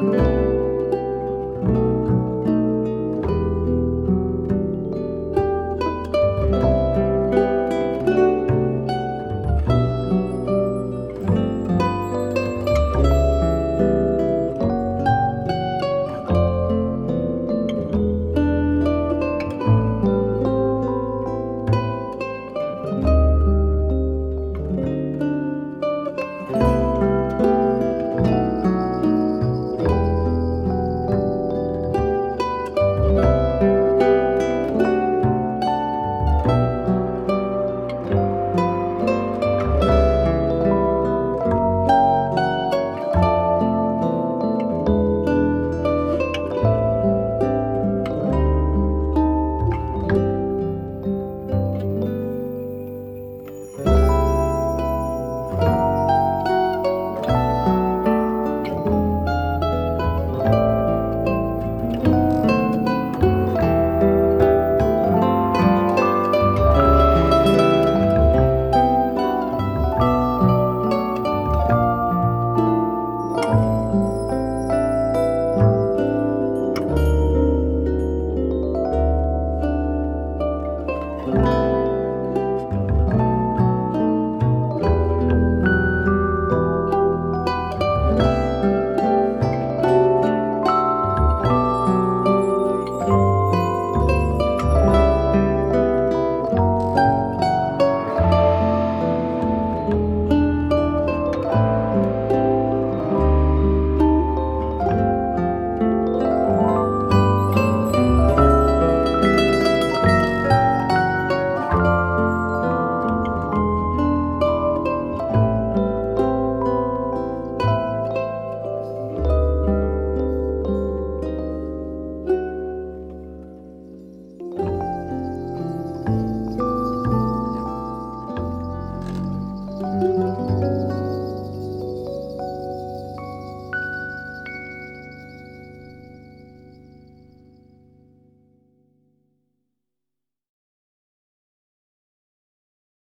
Música